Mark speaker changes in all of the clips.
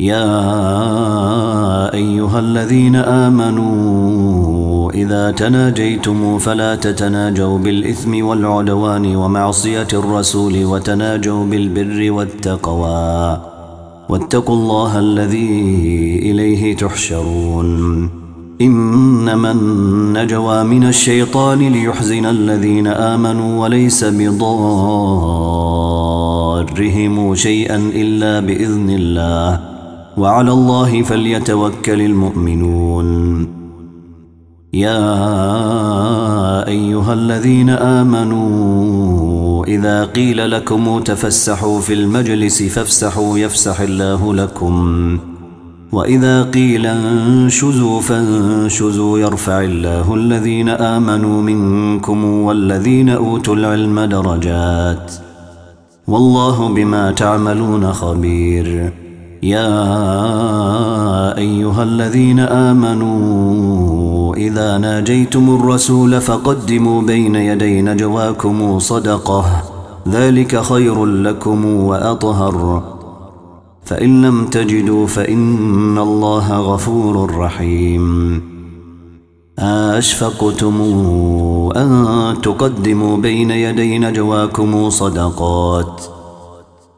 Speaker 1: يا أيها الذين آمنوا إذا تناجيتم فلا تتناجوا بالإثم والعدوان ومعصية الرسول وتناجوا بالبر والتقوى واتقوا الله الذي إليه تحشرون إنما النجوى من الشيطان ليحزن الذين آمنوا وليس بضارهم شيئا إلا بإذن الله وعلى الله فليتوكل المؤمنون يا أيها الذين آمنوا إذا قيل لكم تفسحوا في المجلس فافسحوا يفسح الله لكم وإذا قيل انشزوا فانشزوا يرفع الله الذين آمنوا منكم والذين أوتوا العلم درجات والله بما تعملون خبير يا أيها الذين آمنوا إذا ناجيتم الرسول فقدموا بين يدي نجواكم صدقه ذلك خير لكم وأطهر فإن لم تجدوا فإن الله غفور رحيم أشفقتم أن تقدموا بين يدي نجواكم صدقات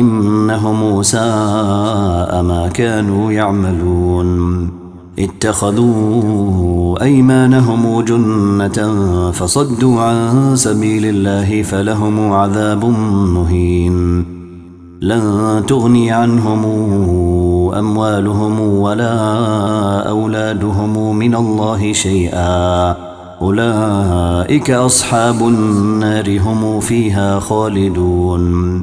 Speaker 1: إنهم ساء ما كانوا يعملون اتخذوا أيمانهم جنة فصدوا عن سبيل الله فلهم عذاب مهين لن تغني عنهم أموالهم ولا أولادهم من الله شيئا أولئك أصحاب النار هم فيها خالدون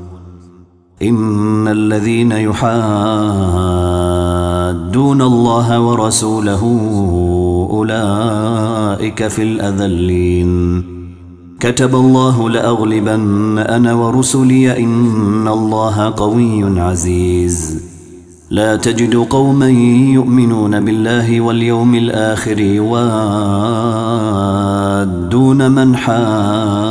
Speaker 1: إن الذين يحادون الله ورسوله أولئك في الأذلين كتب الله لأغلبن أنا ورسلي إن الله قوي عزيز لا تجد قوما يؤمنون بالله واليوم الآخر يوادون من حاد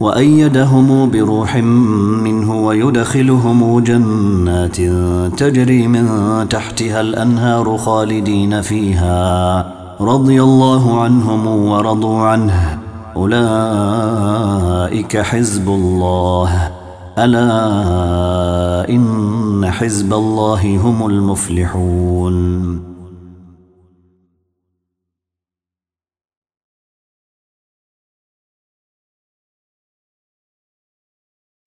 Speaker 1: وأيدهم بروح منه ويدخلهم جنات تجري من تحتها الأنهار خالدين فيها رضي الله عنهم ورضوا عنه أولئك حزب الله ألا إن
Speaker 2: حزب الله هم المفلحون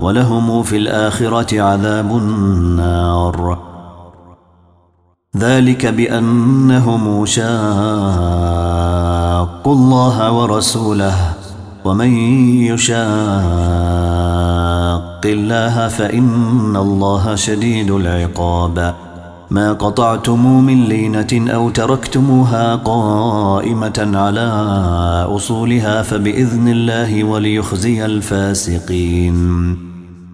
Speaker 1: ولهم في الآخرة عذاب النار ذلك بأنهم شاقوا الله ورسوله ومن يشاق الله فإن الله شديد العقاب ما قطعتم من لينة أو تركتموها قائمة على أصولها فبإذن الله وليخزي الفاسقين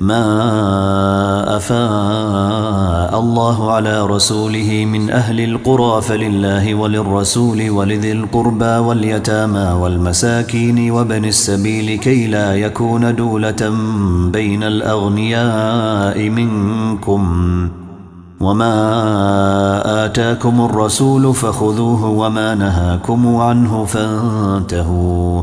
Speaker 1: ما أفاء الله على رسوله من أهل القرى فلله وللرسول ولذي القربى واليتامى والمساكين وبن السبيل كي لا يكون دولة بين الأغنياء منكم وما آتاكم الرسول فخذوه وما نهاكم عنه فانتهوا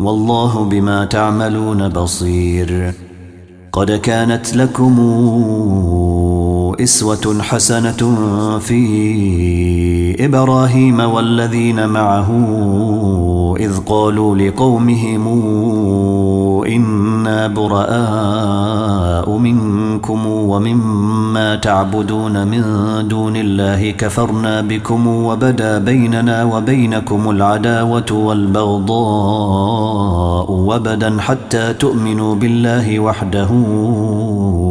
Speaker 1: والله بما تعملون بصير قد كانت لكم إسوة حسنة في إبراهيم والذين معه إذ قالوا لقومهم إنا براء منكم ومما تعبدون من دون الله كفرنا بكم وبدا بيننا وبينكم العداوة والبغضاء وبدا حتى تؤمنوا بالله وحده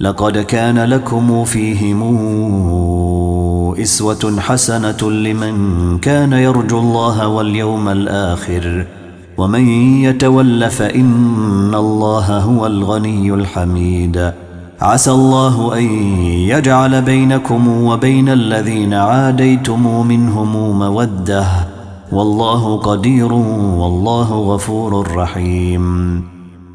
Speaker 1: لقد كان لكم فيهم إسوة حسنة لمن كان يرجو الله واليوم الآخر ومن يتول فإن الله هو الغني الحميد عسى الله أن يجعل بينكم وبين الذين عاديتم منهم موده والله قدير والله غفور رحيم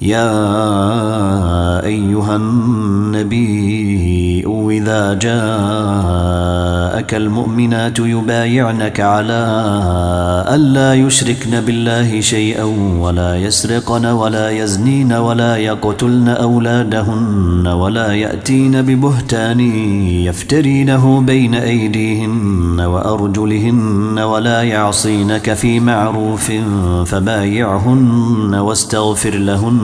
Speaker 1: يا أيها النبي إذا جاءك المؤمنات يبايعنك على ألا يشركن بالله شيئا ولا يسرقن ولا يزنين ولا يقتلن أولادهن ولا يأتين ببهتان يفترينه بين أيديهن وأرجلهن ولا يعصينك في معروف فبايعهن واستغفر لهن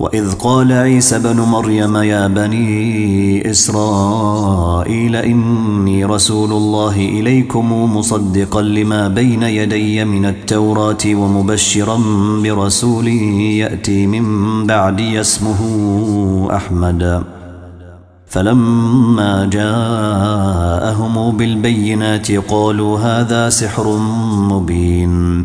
Speaker 1: وإذ قال عيسى بن مريم يا بني إسرائيل إني رسول الله إليكم مصدقا لما بين يدي من التوراة ومبشرا برسول يأتي من بعدي اسمه أحمد فلما جاءهم بالبينات قالوا هذا سحر مبين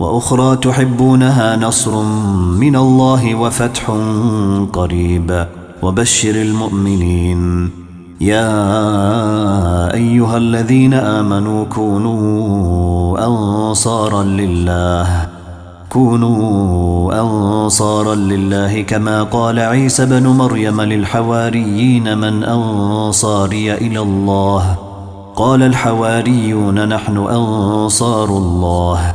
Speaker 1: وأخرى تحبونها نصر من الله وفتح قريب وبشر المؤمنين يا أيها الذين آمنوا كونوا أنصارا لله كونوا أنصارا لله كما قال عيسى بن مريم للحواريين من أنصاري إلى الله قال الحواريون نحن أنصار الله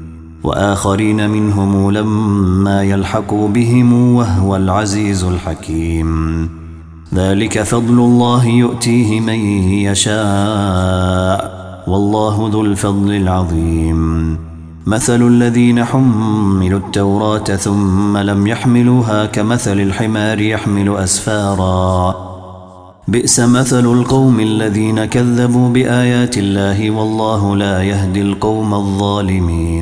Speaker 1: وآخرين منهم لما يلحقوا بهم وهو العزيز الحكيم ذلك فضل الله يؤتيه من يشاء والله ذو الفضل العظيم مثل الذين حملوا التوراة ثم لم يحملوها كمثل الحمار يحمل أسفارا بئس مثل القوم الذين كذبوا بآيات الله والله لا يهدي القوم الظالمين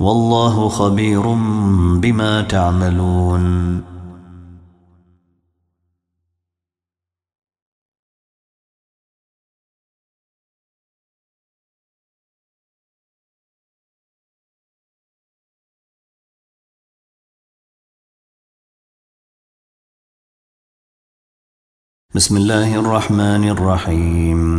Speaker 2: والله خبير بما تعملون بسم الله الرحمن الرحيم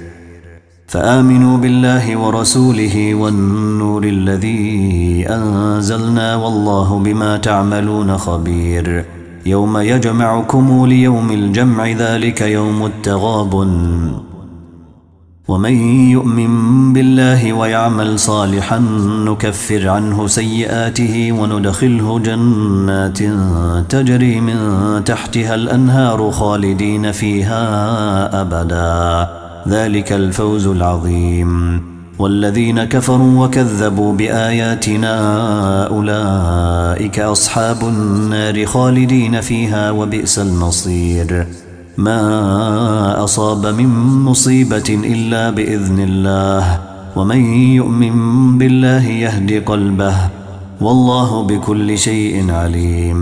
Speaker 1: فآمنوا بالله ورسوله والنور الذي أنزلنا والله بما تعملون خبير يوم يجمعكم ليوم الجمع ذلك يوم التغاب ومن يؤمن بالله ويعمل صالحا نكفر عنه سيئاته وندخله جنات تجري من تحتها الأنهار خالدين فيها أبداً ذلك الفوز العظيم والذين كفروا وكذبوا بآياتنا أولئك أصحاب النار خالدين فيها وبئس المصير ما أصاب من مصيبة إلا بإذن الله ومن يؤمن بالله يهدي قلبه والله بكل شيء عليم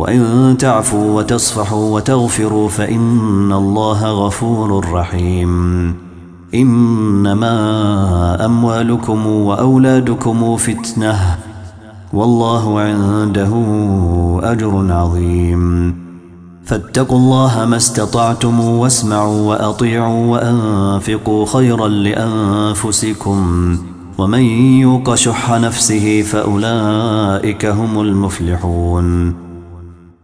Speaker 1: وإن تعفوا وتصفحوا وتغفروا فإن الله غفور رحيم إنما أموالكم وأولادكم فتنة والله عنده أجر عظيم فاتقوا الله ما استطعتم واسمعوا وأطيعوا وأنفقوا خيرا لأنفسكم ومن يوق شح نفسه فأولئك هم المفلحون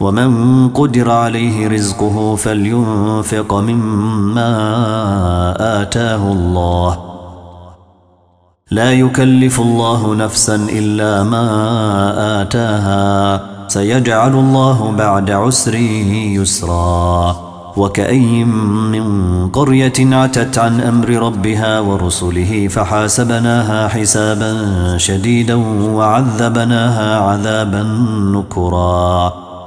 Speaker 1: ومن قدر عليه رزقه فلينفق مما آتاه الله لا يكلف الله نفسا إلا ما آتاها سيجعل الله بعد عسره يسرا وكأي من قرية عتت عن أمر ربها ورسله فحاسبناها حسابا شديدا وعذبناها عذابا نكرا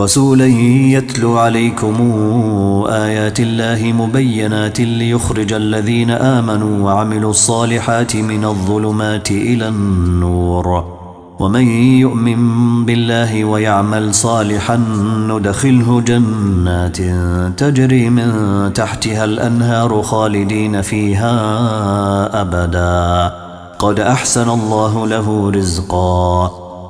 Speaker 1: رسولا يتلو عليكم آيات الله مبينات ليخرج الذين آمنوا وعملوا الصالحات من الظلمات إلى النور ومن يؤمن بالله ويعمل صالحا ندخله جنات تجري من تحتها الأنهار خالدين فيها أبدا قد أحسن الله له رزقا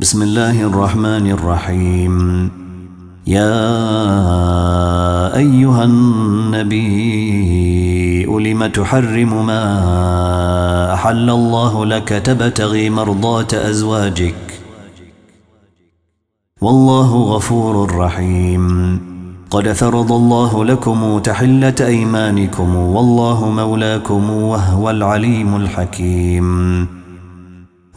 Speaker 2: بسم الله الرحمن الرحيم يا أيها
Speaker 1: النبي لم تحرم ما أحل الله لك تبتغي مرضاه أزواجك والله غفور رحيم قد فرض الله لكم تحلة أيمانكم والله مولاكم وهو العليم الحكيم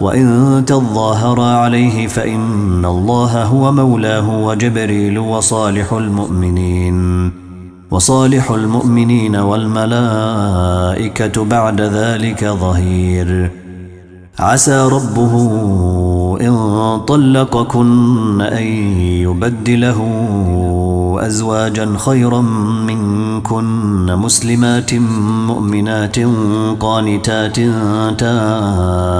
Speaker 1: وإن تظاهر عليه فإن الله هو مولاه وجبريل وصالح المؤمنين وصالح المؤمنين والملائكة بعد ذلك ظهير عسى ربه إن طلقكن أن يبدله أزواجا خيرا منكن مسلمات مؤمنات قانتات تائبات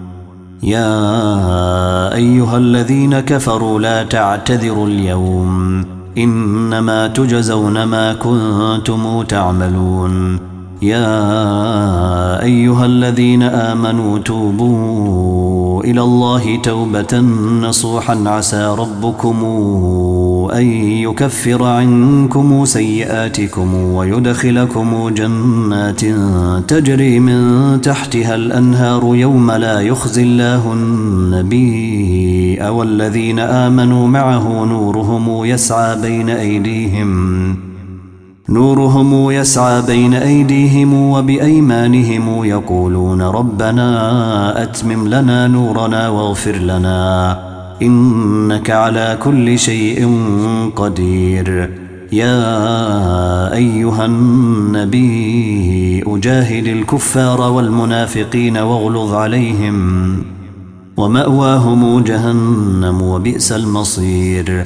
Speaker 1: يا أيها الذين كفروا لا تعتذروا اليوم إنما تجزون ما كنتم تعملون يا أيها الذين آمنوا توبون إلى الله توبة نصوحا عسى ربكم أن يكفر عنكم سيئاتكم ويدخلكم جنات تجري من تحتها الأنهار يوم لا يخزي الله النبي الذين آمنوا معه نورهم يسعى بين أيديهم نورهم يسعى بين أيديهم وبأيمانهم يقولون ربنا أتمم لنا نورنا واغفر لنا إنك على كل شيء قدير يا أيها النبي أجاهد الكفار والمنافقين واغلظ عليهم ومأواهم جهنم وبئس المصير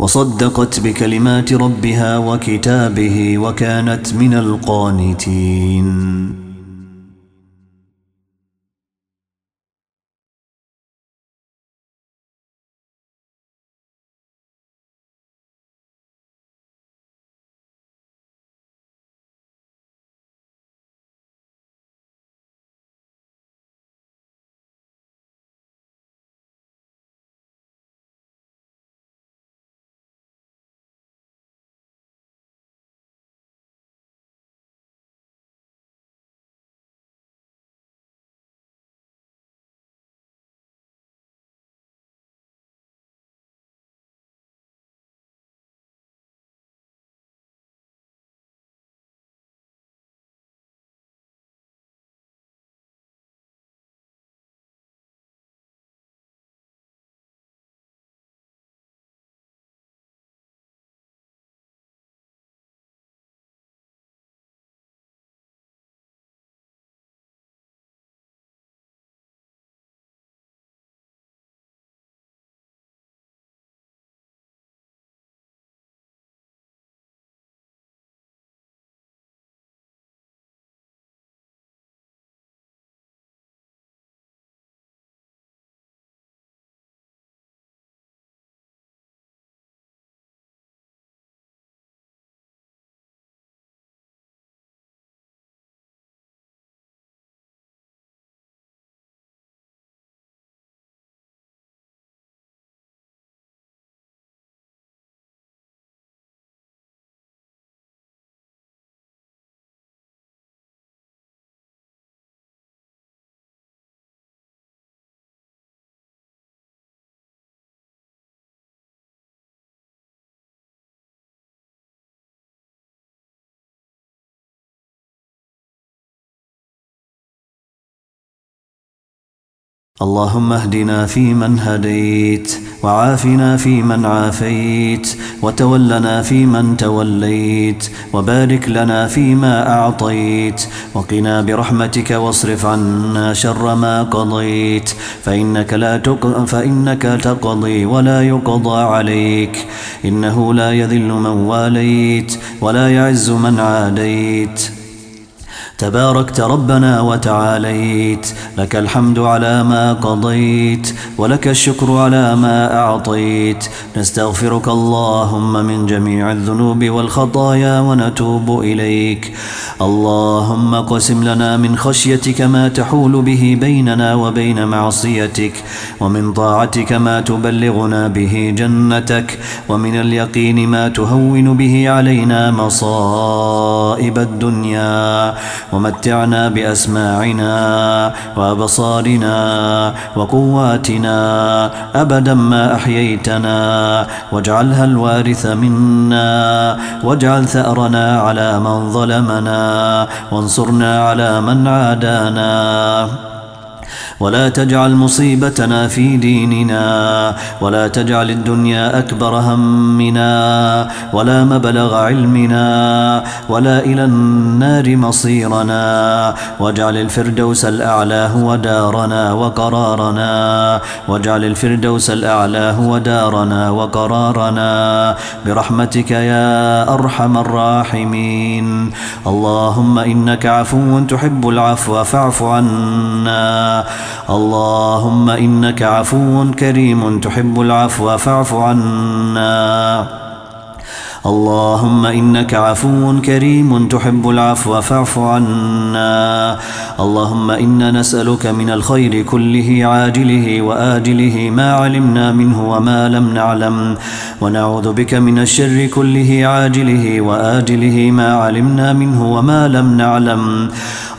Speaker 1: وصدقت بكلمات ربها وكتابه وكانت من القانتين
Speaker 2: اللهم اهدنا فيمن هديت وعافنا فيمن عافيت
Speaker 1: وتولنا فيمن توليت وبارك لنا فيما أعطيت وقنا برحمتك واصرف عنا شر ما قضيت فإنك, لا تق... فإنك تقضي ولا يقضى عليك إنه لا يذل من واليت ولا يعز من عاديت تباركت ربنا وتعاليت لك الحمد على ما قضيت ولك الشكر على ما أعطيت نستغفرك اللهم من جميع الذنوب والخطايا ونتوب إليك اللهم قسم لنا من خشيتك ما تحول به بيننا وبين معصيتك ومن طاعتك ما تبلغنا به جنتك ومن اليقين ما تهون به علينا مصائب الدنيا ومتعنا بأسماعنا وأبصارنا وقواتنا أبدا ما أحييتنا واجعلها الوارث منا واجعل ثأرنا على من ظلمنا وانصرنا على من عادانا ولا تجعل مصيبتنا في ديننا ولا تجعل الدنيا أكبر همنا ولا مبلغ علمنا ولا إلى النار مصيرنا واجعل الفردوس الأعلى هو دارنا وقرارنا واجعل الفردوس الأعلى هو دارنا وقرارنا برحمتك يا أرحم الراحمين اللهم إنك عفو تحب العفو فاعف عنا اللهم إنك عفو كريم تحب العفو فاعف عنا اللهم إنك عفو كريم تحب العفو فاعف عنا اللهم إنا نسألك من الخير كله عاجله وآجله ما علمنا منه وما لم نعلم ونعوذ بك من الشر كله عاجله وآجله ما علمنا منه وما لم نعلم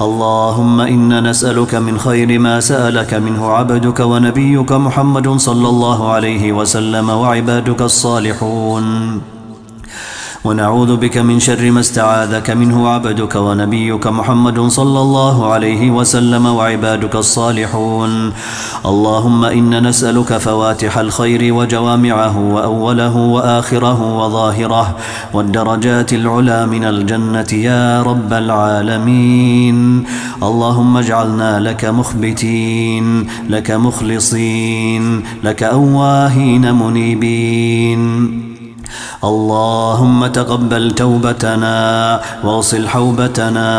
Speaker 1: اللهم إنا نسألك من خير ما سألك منه عبدك ونبيك محمد صلى الله عليه وسلم وعبادك الصالحون ونعوذ بك من شر ما استعاذك منه عبدك ونبيك محمد صلى الله عليه وسلم وعبادك الصالحون اللهم إنا نسألك فواتح الخير وجوامعه وأوله وآخره وظاهره والدرجات العلى من الجنة يا رب العالمين اللهم اجعلنا لك مخبتين لك مخلصين لك أواهين منيبين اللهم تقبل توبتنا واصل حوبتنا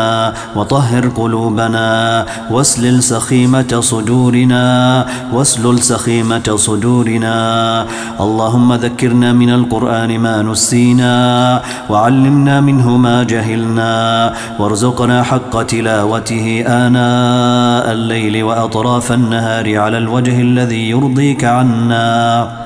Speaker 1: وطهر قلوبنا واسلل سخيمة صدورنا واسلل سخيمة صدورنا اللهم ذكرنا من القرآن ما نسينا وعلمنا منه ما جهلنا وارزقنا حق تلاوته آناء الليل وأطراف النهار على الوجه الذي يرضيك عنا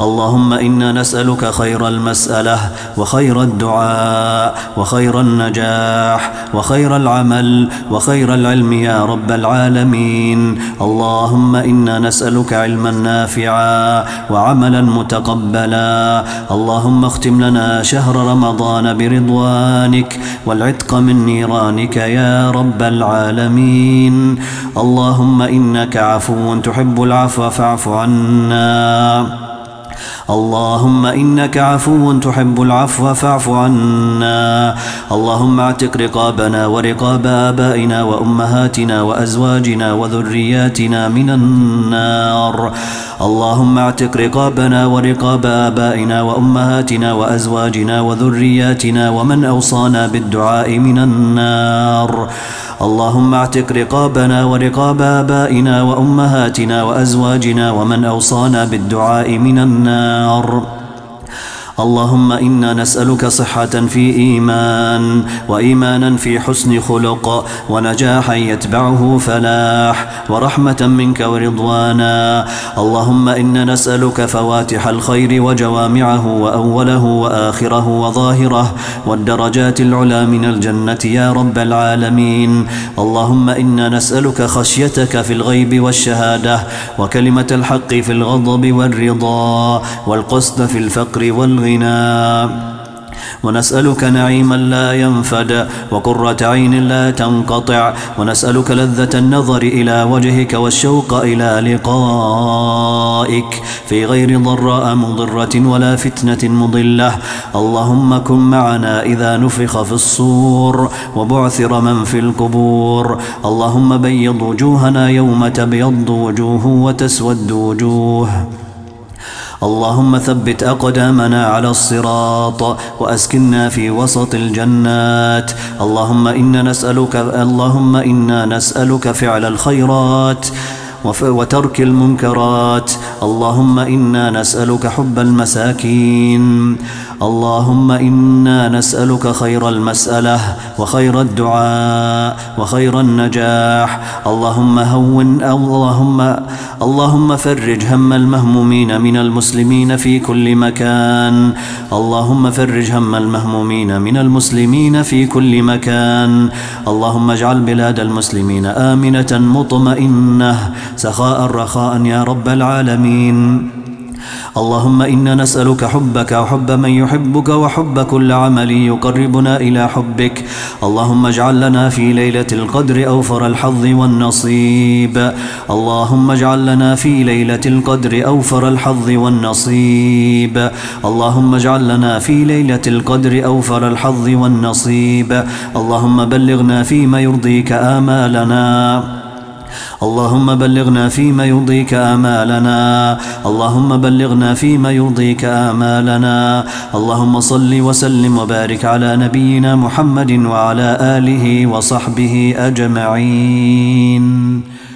Speaker 1: اللهم إنا نسألك خير المسألة وخير الدعاء وخير النجاح وخير العمل وخير العلم يا رب العالمين اللهم إنا نسألك علما نافعا وعملا متقبلا اللهم اختم لنا شهر رمضان برضوانك والعتق من نيرانك يا رب العالمين اللهم إنك عفو تحب العفو فاعف عنا اللهم إنك عفو تحب العفو فاعف عنا اللهم اعتق رقابنا ورقاب آبائنا وأمهاتنا وأزواجنا وذرياتنا من النار اللهم اعتق رقابنا ورقاب آبائنا وأمهاتنا وأزواجنا وذرياتنا ومن أوصانا بالدعاء من النار اللهم اعتق رقابنا ورقاب آبائنا وأمهاتنا وأزواجنا ومن أوصانا بالدعاء من النار اللهم إنا نسألك صحة في إيمان وإيمانا في حسن خلق ونجاحا يتبعه فلاح ورحمة منك ورضوانا اللهم إنا نسألك فواتح الخير وجوامعه وأوله وآخره وظاهره والدرجات العلى من الجنة يا رب العالمين اللهم إنا نسألك خشيتك في الغيب والشهادة وكلمة الحق في الغضب والرضا والقسط في الفقر والغنى قلوبنا ونسألك نعيما لا ينفد وقرة عين لا تنقطع ونسألك لذة النظر إلى وجهك والشوق إلى لقائك في غير ضراء مضرة ولا فتنة مضلة اللهم كن معنا إذا نفخ في الصور وبعثر من في القبور اللهم بيض وجوهنا يوم تبيض وجوه وتسود وجوه اللهم ثبت أقدامنا على الصراط وأسكننا في وسط الجنات اللهم إنا نسألك, اللهم إنا نسألك فعل الخيرات وترك المنكرات اللهم إنا نسألك حب المساكين اللهم إنا نسألك خير المسألة وخير الدعاء وخير النجاح اللهم هون اللهم اللهم فرج هم المهمومين من المسلمين في كل مكان اللهم فرج هم المهمومين من المسلمين في كل مكان اللهم اجعل بلاد المسلمين آمنة مطمئنة سخاء رخاء يا رب العالمين اللهم إنا نسألك حبك وحب من يحبك وحب كل عمل يقربنا إلى حبك اللهم اجعل لنا في ليلة القدر أوفر الحظ والنصيب اللهم اجعل لنا في ليلة القدر أوفر الحظ والنصيب اللهم اجعل لنا في ليلة القدر أوفر الحظ والنصيب اللهم بلغنا فيما يرضيك آمالنا اللهم بلغنا فيما يرضيك آمالنا اللهم بلغنا فيما يرضيك آمالنا اللهم صل وسلم وبارك على نبينا محمد وعلى آله وصحبه
Speaker 2: أجمعين